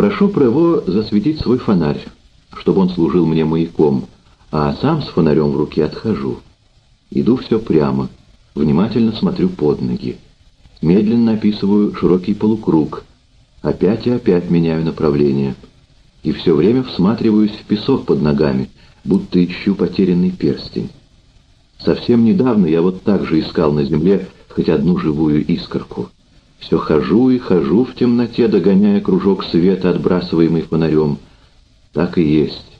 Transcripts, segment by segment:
Прошу Прево засветить свой фонарь, чтобы он служил мне маяком, а сам с фонарем в руке отхожу. Иду все прямо, внимательно смотрю под ноги. Медленно описываю широкий полукруг. Опять и опять меняю направление. И все время всматриваюсь в песок под ногами, будто ищу потерянный перстень. Совсем недавно я вот так же искал на земле хоть одну живую искорку. Все хожу и хожу в темноте, догоняя кружок света, отбрасываемый фонарем. Так и есть,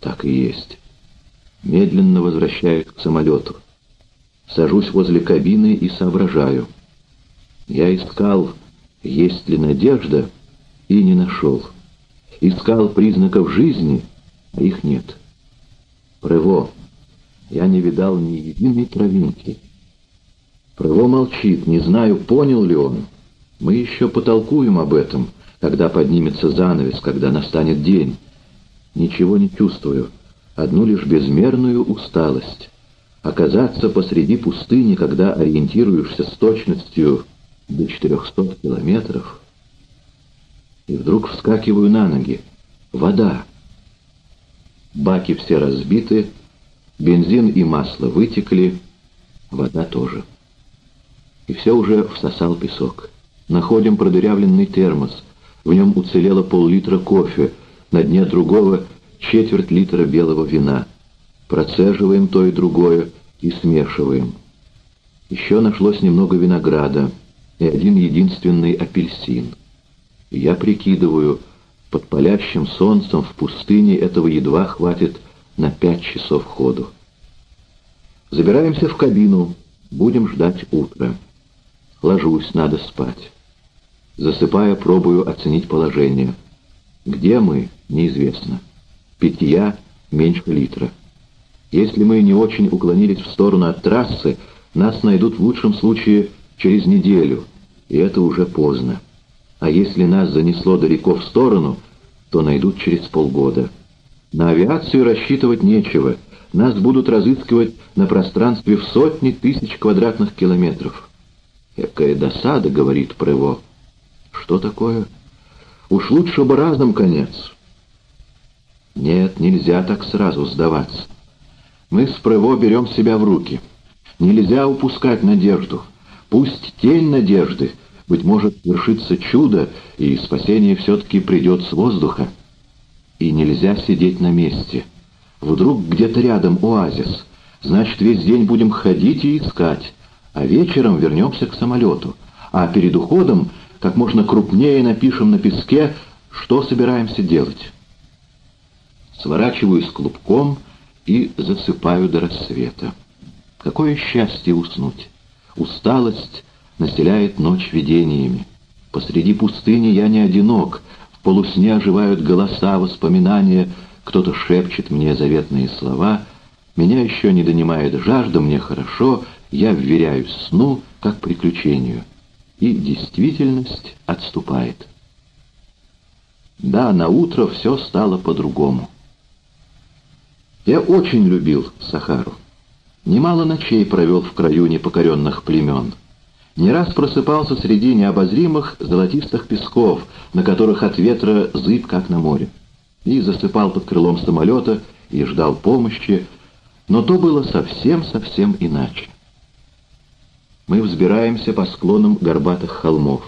так и есть. Медленно возвращаюсь к самолету. Сажусь возле кабины и соображаю. Я искал, есть ли надежда, и не нашел. Искал признаков жизни, а их нет. Прево. Я не видал ни единой травинки. Прево молчит, не знаю, понял ли он. Мы еще потолкуем об этом, когда поднимется занавес, когда настанет день. Ничего не чувствую, одну лишь безмерную усталость. Оказаться посреди пустыни, когда ориентируешься с точностью до 400 километров. И вдруг вскакиваю на ноги. Вода. Баки все разбиты, бензин и масло вытекли, вода тоже. И все уже всосал песок. Находим продырявленный термос. В нем уцелело пол-литра кофе, на дне другого четверть литра белого вина. Процеживаем то и другое и смешиваем. Еще нашлось немного винограда и один единственный апельсин. Я прикидываю, под палящим солнцем в пустыне этого едва хватит на пять часов ходу. Забираемся в кабину, будем ждать утра. Ложусь, надо спать. Засыпая, пробую оценить положение. Где мы, неизвестно. Питья меньше литра. Если мы не очень уклонились в сторону от трассы, нас найдут в лучшем случае через неделю, и это уже поздно. А если нас занесло далеко в сторону, то найдут через полгода. На авиацию рассчитывать нечего. Нас будут разыскивать на пространстве в сотни тысяч квадратных километров. «Какая досада», — говорит Прево. Что такое? Уж лучше бы разом конец. Нет, нельзя так сразу сдаваться. Мы с Прево берем себя в руки. Нельзя упускать надежду. Пусть тень надежды, быть может, вершится чудо, и спасение все-таки придет с воздуха. И нельзя сидеть на месте. Вдруг где-то рядом оазис. Значит, весь день будем ходить и искать, а вечером вернемся к самолету. А перед уходом как можно крупнее напишем на песке, что собираемся делать. Сворачиваюсь клубком и засыпаю до рассвета. Какое счастье уснуть! Усталость населяет ночь видениями. Посреди пустыни я не одинок, в полусне оживают голоса, воспоминания, кто-то шепчет мне заветные слова, меня еще не донимает жажда, мне хорошо, я вверяюсь сну, как приключению и действительность отступает. Да, на утро все стало по-другому. Я очень любил Сахару. Немало ночей провел в краю непокоренных племен. Не раз просыпался среди необозримых золотистых песков, на которых от ветра зыб, как на море. И засыпал под крылом самолета, и ждал помощи, но то было совсем-совсем иначе. Мы взбираемся по склонам горбатых холмов.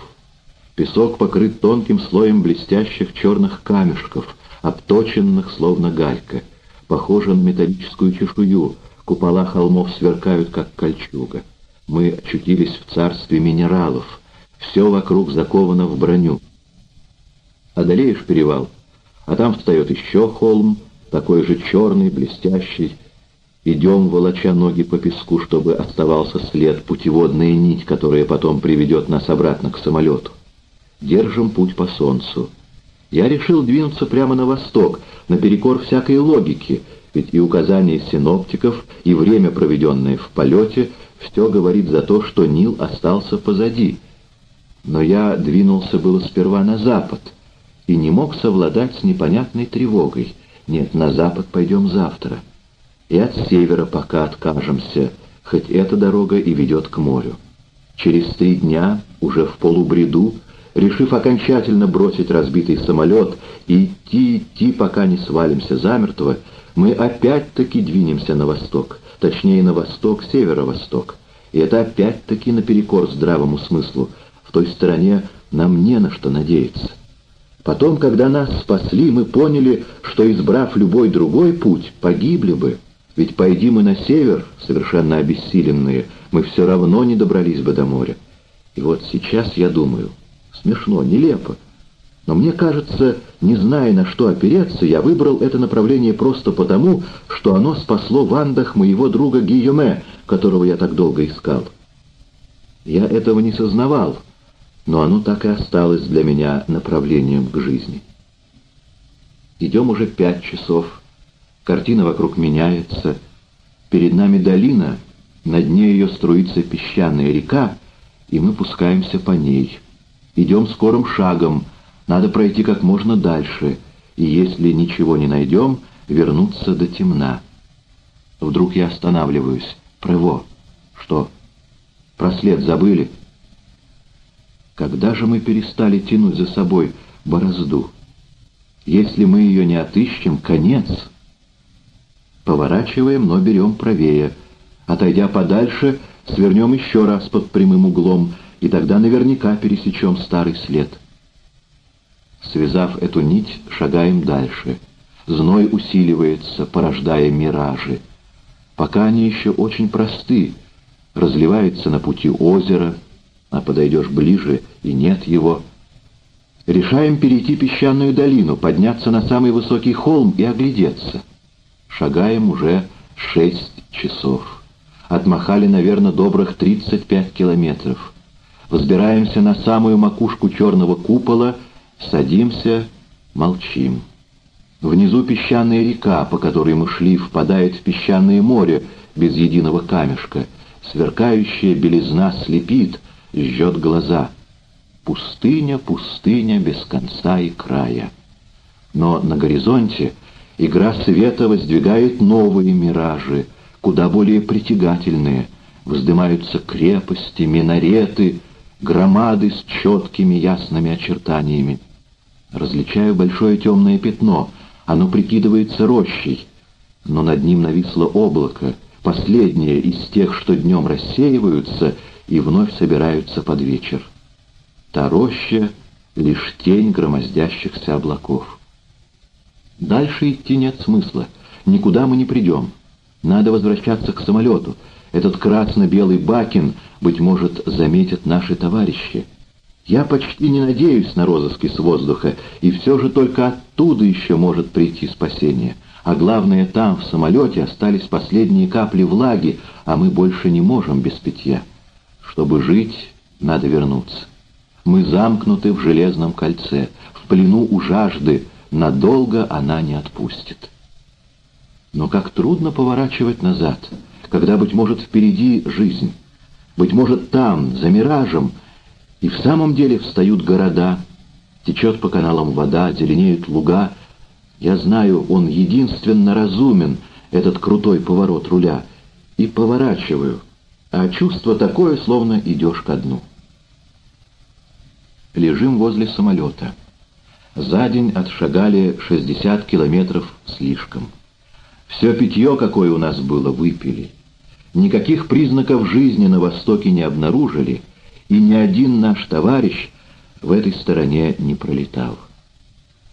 Песок покрыт тонким слоем блестящих черных камешков, обточенных словно галька. Похоже на металлическую чешую, купола холмов сверкают, как кольчуга. Мы очутились в царстве минералов. Все вокруг заковано в броню. Одолеешь перевал, а там встает еще холм, такой же черный, блестящий, Идем, волоча ноги по песку, чтобы оставался след, путеводная нить, которая потом приведет нас обратно к самолету. Держим путь по солнцу. Я решил двинуться прямо на восток, наперекор всякой логики, ведь и указания синоптиков, и время, проведенное в полете, все говорит за то, что Нил остался позади. Но я двинулся было сперва на запад и не мог совладать с непонятной тревогой. Нет, на запад пойдем завтра и от севера пока откажемся, хоть эта дорога и ведет к морю. Через три дня, уже в полубреду, решив окончательно бросить разбитый самолет и идти, идти, пока не свалимся замертво, мы опять-таки двинемся на восток, точнее на восток, северо-восток. И это опять-таки наперекор здравому смыслу. В той стороне нам не на что надеяться. Потом, когда нас спасли, мы поняли, что, избрав любой другой путь, погибли бы. Ведь пойди мы на север, совершенно обессиленные, мы все равно не добрались бы до моря. И вот сейчас я думаю, смешно, нелепо, но мне кажется, не зная, на что опереться, я выбрал это направление просто потому, что оно спасло в Андах моего друга Гийоме, которого я так долго искал. Я этого не сознавал, но оно так и осталось для меня направлением к жизни. Идем уже пять часов. Картина вокруг меняется. Перед нами долина, на дне ее струится песчаная река, и мы пускаемся по ней. Идем скорым шагом, надо пройти как можно дальше, и если ничего не найдем, вернуться до темна. Вдруг я останавливаюсь. Прево. Что? Про след забыли? Когда же мы перестали тянуть за собой борозду? Если мы ее не отыщем, конец. Поворачиваем, но берем правее. Отойдя подальше, свернем еще раз под прямым углом, и тогда наверняка пересечем старый след. Связав эту нить, шагаем дальше. Зной усиливается, порождая миражи. Пока они еще очень просты. Разливается на пути озеро, а подойдешь ближе, и нет его. Решаем перейти песчаную долину, подняться на самый высокий холм и оглядеться. Шагаем уже шесть часов. Отмахали, наверное, добрых 35 километров. Взбираемся на самую макушку черного купола, садимся, молчим. Внизу песчаная река, по которой мы шли, впадает в песчаное море без единого камешка. Сверкающая белизна слепит — жжет глаза. Пустыня, пустыня без конца и края. Но на горизонте игра света воздвигает новые миражи, куда более притягательные. Вздымаются крепости, минареты, громады с четкими ясными очертаниями. Различаю большое темное пятно, оно прикидывается рощей, но над ним нависло облако, последнее из тех, что днем рассеиваются — и вновь собираются под вечер. Та роща — лишь тень громоздящихся облаков. Дальше идти нет смысла. Никуда мы не придем. Надо возвращаться к самолету. Этот красно-белый бакин, быть может, заметят наши товарищи. Я почти не надеюсь на розыски с воздуха, и все же только оттуда еще может прийти спасение. А главное, там, в самолете, остались последние капли влаги, а мы больше не можем без питья. Чтобы жить, надо вернуться. Мы замкнуты в железном кольце, в плену у жажды, надолго она не отпустит. Но как трудно поворачивать назад, когда, быть может, впереди жизнь. Быть может, там, за миражем, и в самом деле встают города, течет по каналам вода, зеленеют луга. Я знаю, он единственно разумен, этот крутой поворот руля, и поворачиваю — а чувство такое, словно идешь ко дну. Лежим возле самолета. За день отшагали 60 километров слишком. Все питье, какое у нас было, выпили. Никаких признаков жизни на Востоке не обнаружили, и ни один наш товарищ в этой стороне не пролетал.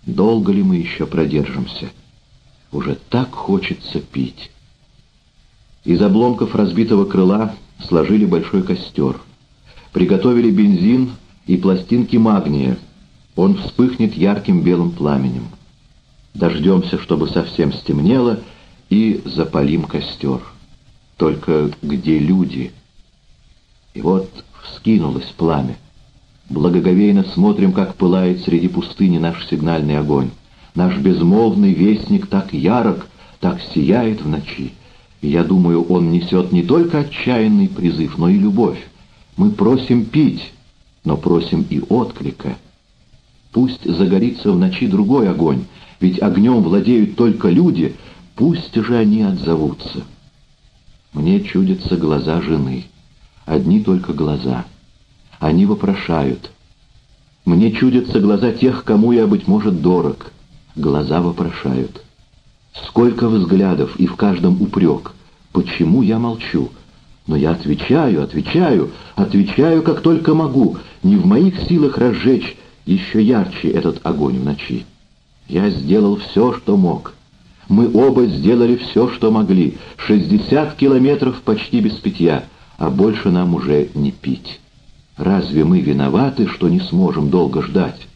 Долго ли мы еще продержимся? Уже так хочется пить. Из обломков разбитого крыла сложили большой костер. Приготовили бензин и пластинки магния. Он вспыхнет ярким белым пламенем. Дождемся, чтобы совсем стемнело, и запалим костер. Только где люди? И вот вскинулось пламя. Благоговейно смотрим, как пылает среди пустыни наш сигнальный огонь. Наш безмолвный вестник так ярок, так сияет в ночи. Я думаю, он несет не только отчаянный призыв, но и любовь. Мы просим пить, но просим и отклика. Пусть загорится в ночи другой огонь, ведь огнем владеют только люди, пусть же они отзовутся. Мне чудятся глаза жены, одни только глаза. Они вопрошают. Мне чудятся глаза тех, кому я, быть может, дорог. Глаза вопрошают. Сколько взглядов, и в каждом упрек. Почему я молчу? Но я отвечаю, отвечаю, отвечаю, как только могу. Не в моих силах разжечь еще ярче этот огонь в ночи. Я сделал все, что мог. Мы оба сделали все, что могли. Шестьдесят километров почти без питья, а больше нам уже не пить. Разве мы виноваты, что не сможем долго ждать?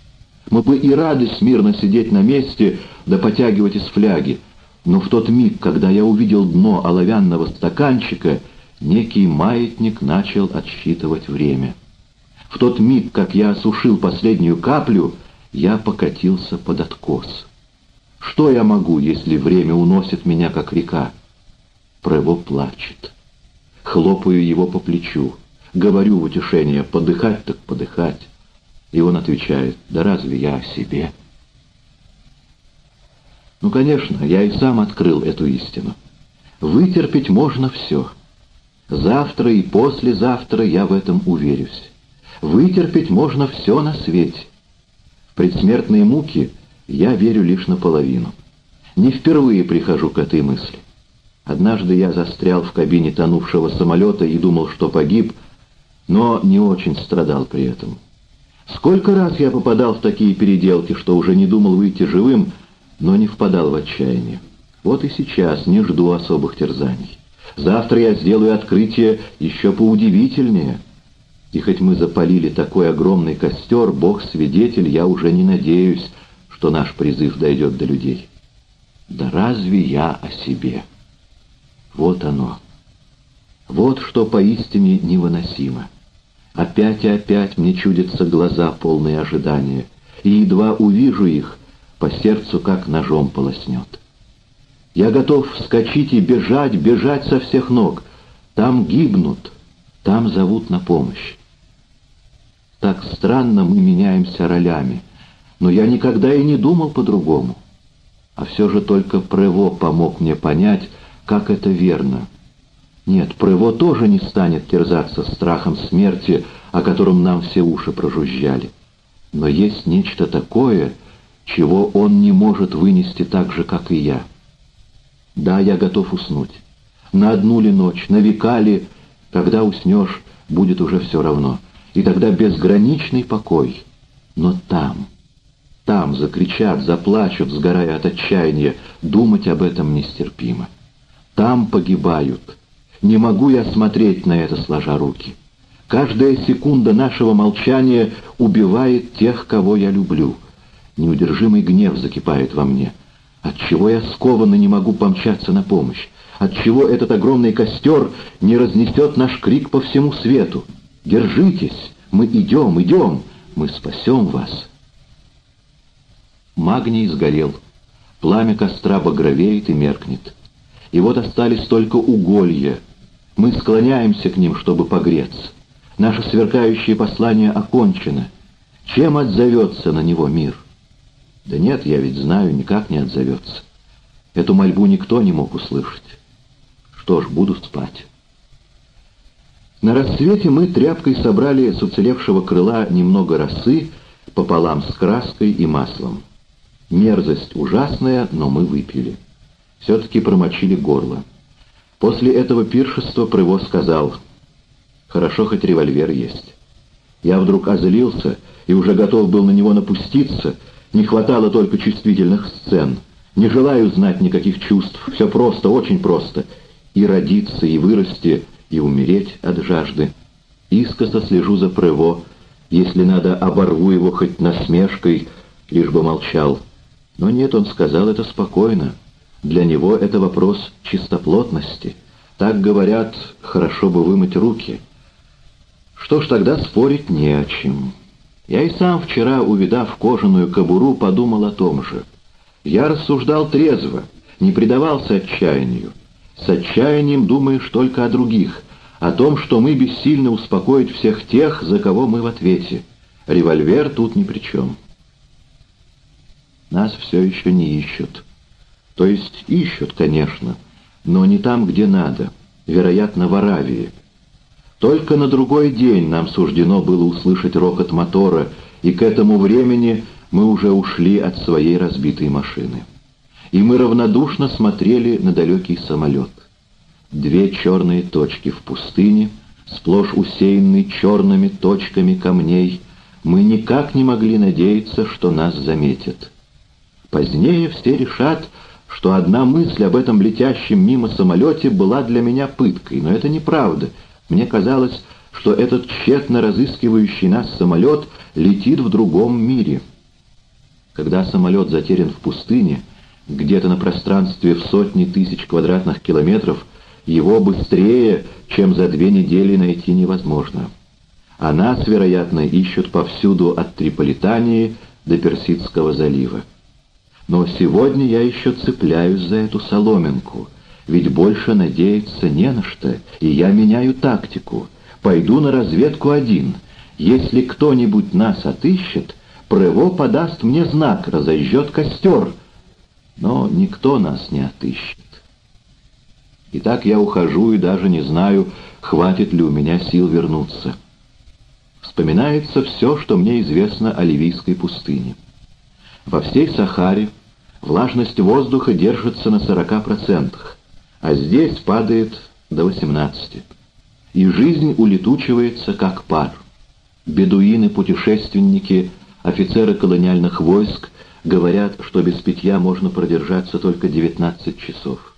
Мы бы и рады смирно сидеть на месте да потягивать из фляги, но в тот миг, когда я увидел дно оловянного стаканчика, некий маятник начал отсчитывать время. В тот миг, как я осушил последнюю каплю, я покатился под откос. Что я могу, если время уносит меня, как река? Прево плачет. Хлопаю его по плечу. Говорю в утешение, подыхать так подыхать. И он отвечает, да разве я о себе? Ну, конечно, я и сам открыл эту истину. Вытерпеть можно все. Завтра и послезавтра я в этом уверюсь. Вытерпеть можно все на свете. В предсмертные муки я верю лишь наполовину. Не впервые прихожу к этой мысли. Однажды я застрял в кабине тонувшего самолета и думал, что погиб, но не очень страдал при этом. Сколько раз я попадал в такие переделки, что уже не думал выйти живым, но не впадал в отчаяние. Вот и сейчас не жду особых терзаний. Завтра я сделаю открытие еще поудивительнее. И хоть мы запалили такой огромный костер, Бог-свидетель, я уже не надеюсь, что наш призыв дойдет до людей. Да разве я о себе? Вот оно. Вот что поистине невыносимо. Опять и опять мне чудятся глаза, полные ожидания, и едва увижу их, по сердцу как ножом полоснет. Я готов вскочить и бежать, бежать со всех ног. Там гибнут, там зовут на помощь. Так странно мы меняемся ролями, но я никогда и не думал по-другому. А все же только Прево помог мне понять, как это верно. Нет, Прево тоже не станет терзаться страхом смерти, о котором нам все уши прожужжали. Но есть нечто такое, чего он не может вынести так же, как и я. Да, я готов уснуть. На одну ли ночь, на века ли, когда уснешь, будет уже все равно. И тогда безграничный покой. Но там, там закричат, заплачут, сгорая от отчаяния, думать об этом нестерпимо. Там погибают. Не могу я смотреть на это, сложа руки. Каждая секунда нашего молчания убивает тех, кого я люблю — Неудержимый гнев закипает во мне. Отчего я скованно не могу помчаться на помощь? Отчего этот огромный костер не разнесет наш крик по всему свету? Держитесь! Мы идем, идем! Мы спасем вас!» Магний сгорел. Пламя костра багровеет и меркнет. И вот остались только уголья. Мы склоняемся к ним, чтобы погреться. Наше сверкающее послание окончено. Чем отзовется на него мир? Да нет, я ведь знаю, никак не отзовется. Эту мольбу никто не мог услышать. Что ж, буду спать. На рассвете мы тряпкой собрали с уцелевшего крыла немного росы пополам с краской и маслом. Мерзость ужасная, но мы выпили. Все-таки промочили горло. После этого пиршества Прыво сказал, «Хорошо, хоть револьвер есть». Я вдруг озлился и уже готов был на него напуститься, не хватало только чувствительных сцен. Не желаю знать никаких чувств. Все просто, очень просто. И родиться, и вырасти, и умереть от жажды. Искоса слежу за Прево. Если надо, оборву его хоть насмешкой, лишь бы молчал. Но нет, он сказал это спокойно. Для него это вопрос чистоплотности. Так говорят, хорошо бы вымыть руки. Что ж, тогда спорить не о чем. Я и сам вчера, увидав кожаную кобуру, подумал о том же. Я рассуждал трезво, не предавался отчаянию. С отчаянием думаешь только о других, о том, что мы бессильно успокоить всех тех, за кого мы в ответе. Револьвер тут ни при чем. Нас все еще не ищут. То есть ищут, конечно, но не там, где надо, вероятно, в Аравии. Только на другой день нам суждено было услышать рокот мотора, и к этому времени мы уже ушли от своей разбитой машины. И мы равнодушно смотрели на далекий самолет. Две черные точки в пустыне, сплошь усеянной черными точками камней, мы никак не могли надеяться, что нас заметят. Позднее все решат, что одна мысль об этом летящем мимо самолете была для меня пыткой, но это неправда. Мне казалось, что этот тщетно разыскивающий нас самолет летит в другом мире. Когда самолет затерян в пустыне, где-то на пространстве в сотни тысяч квадратных километров, его быстрее, чем за две недели найти невозможно. А нас, вероятно, ищут повсюду от Триполитании до Персидского залива. Но сегодня я еще цепляюсь за эту соломинку, ведь больше надеяться не на что, и я меняю тактику. Пойду на разведку один. Если кто-нибудь нас отыщет, Прево подаст мне знак, разожжет костер. Никто нас не отыщет. Итак, я ухожу и даже не знаю, хватит ли у меня сил вернуться. Вспоминается все, что мне известно о Ливийской пустыне. Во всей Сахаре влажность воздуха держится на 40%, а здесь падает до 18%. И жизнь улетучивается, как пар. Бедуины-путешественники, офицеры колониальных войск говорят, что без питья можно продержаться только 19 часов.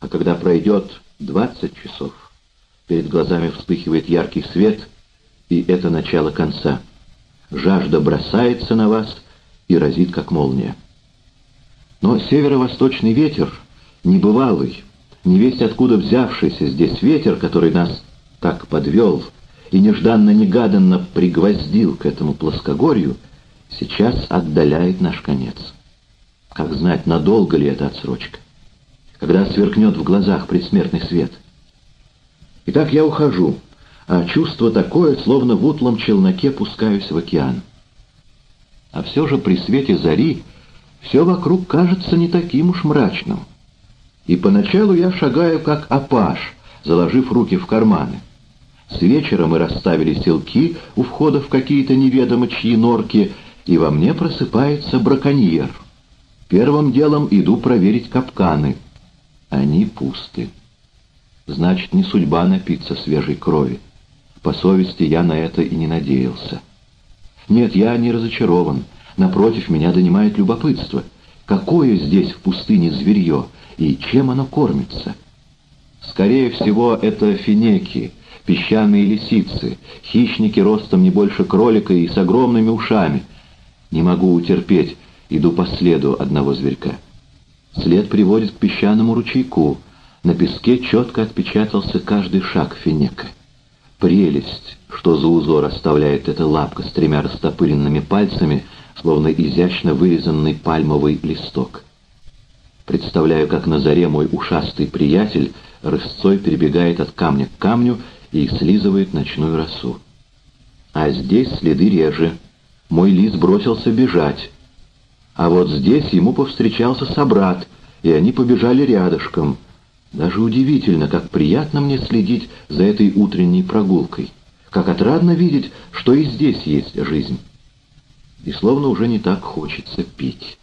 А когда пройдет 20 часов, перед глазами вспыхивает яркий свет, и это начало конца. Жажда бросается на вас и разит, как молния. Но северо-восточный ветер, небывалый, не весть откуда взявшийся здесь ветер, который нас так подвел и нежданно-негаданно пригвоздил к этому плоскогорью, сейчас отдаляет наш конец. Как знать, надолго ли эта отсрочка? Когда сверкнет в глазах предсмертный свет. Итак, я ухожу, а чувство такое, словно в утлом челноке пускаюсь в океан. А все же при свете зари все вокруг кажется не таким уж мрачным. И поначалу я шагаю как апаш, заложив руки в карманы. С вечера мы расставили селки у входа в какие-то неведомо чьи норки, и во мне просыпается браконьер. Первым делом иду проверить капканы. Они пусты. Значит, не судьба напиться свежей крови. По совести я на это и не надеялся. Нет, я не разочарован. Напротив, меня донимает любопытство. Какое здесь в пустыне зверье и чем оно кормится? Скорее всего, это финеки, песчаные лисицы, хищники ростом не больше кролика и с огромными ушами. Не могу утерпеть, иду по следу одного зверька. След приводит к песчаному ручейку. На песке четко отпечатался каждый шаг финека. Прелесть, что за узор оставляет эта лапка с тремя растопыренными пальцами, словно изящно вырезанный пальмовый листок. Представляю, как на заре мой ушастый приятель рысцой перебегает от камня к камню и слизывает ночную росу. А здесь следы реже. Мой лис бросился бежать. А вот здесь ему повстречался собрат, и они побежали рядышком. Даже удивительно, как приятно мне следить за этой утренней прогулкой. Как отрадно видеть, что и здесь есть жизнь. И словно уже не так хочется пить.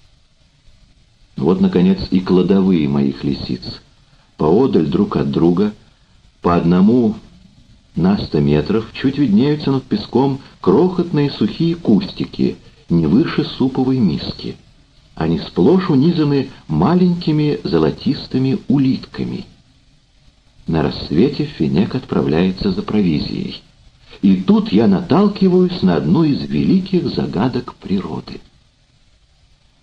Вот, наконец, и кладовые моих лисиц. Поодаль друг от друга, по одному на сто метров, чуть виднеются над песком крохотные сухие кустики, не выше суповой миски. Они сплошь унизаны маленькими золотистыми улитками. На рассвете Финек отправляется за провизией. И тут я наталкиваюсь на одну из великих загадок природы.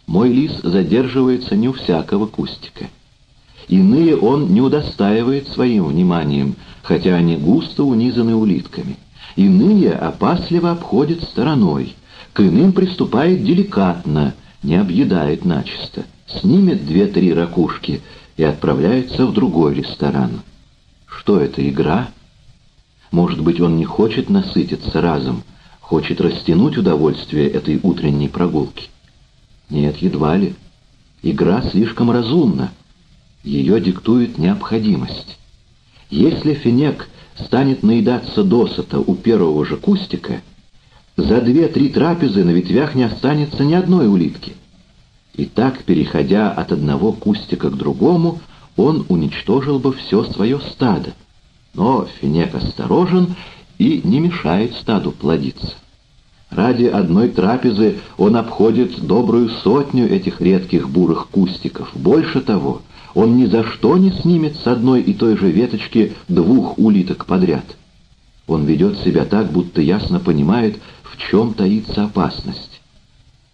Мой лис задерживается не у всякого кустика. Иные он не удостаивает своим вниманием, хотя они густо унизаны улитками. Иные опасливо обходят стороной, к иным приступает деликатно, не объедает начисто, снимет две-три ракушки и отправляется в другой ресторан. Что это, игра? Может быть, он не хочет насытиться разом, хочет растянуть удовольствие этой утренней прогулки? Нет, едва ли. Игра слишком разумна. Ее диктует необходимость. Если финек станет наедаться досыта у первого же кустика, за две-три трапезы на ветвях не останется ни одной улитки. И так, переходя от одного кустика к другому, он уничтожил бы все свое стадо. Но Финек осторожен и не мешает стаду плодиться. Ради одной трапезы он обходит добрую сотню этих редких бурых кустиков. Больше того, он ни за что не снимет с одной и той же веточки двух улиток подряд. Он ведет себя так, будто ясно понимает, в чем таится опасность.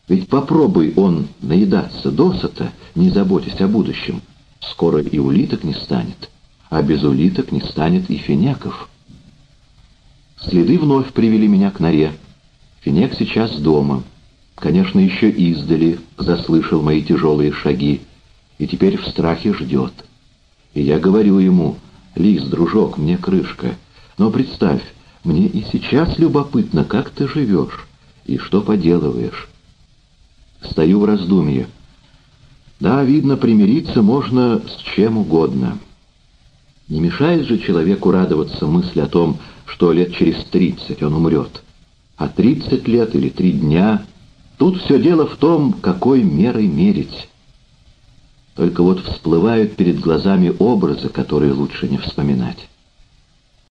Ведь попробуй он наедаться досыта, не заботясь о будущем, скоро и улиток не станет, а без улиток не станет и финяков. Следы вновь привели меня к норе. Финек сейчас дома. Конечно, еще издали заслышал мои тяжелые шаги, и теперь в страхе ждет. И я говорю ему, «Лис, дружок, мне крышка, но представь, мне и сейчас любопытно, как ты живешь и что поделываешь». Стою в раздумье. Да, видно, примириться можно с чем угодно. Не мешает же человеку радоваться мысли о том, что лет через тридцать он умрет. А тридцать лет или три дня — тут все дело в том, какой мерой мерить. Только вот всплывают перед глазами образы, которые лучше не вспоминать.